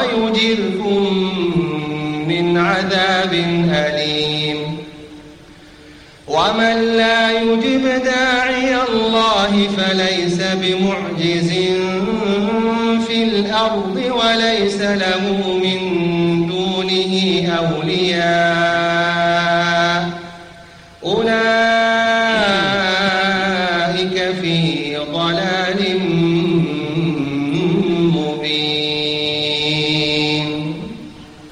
ويجركم من عذاب أليم. ومن لا يجب داعي الله فليس بمعجز في الأرض وليس له من دونه أولياء.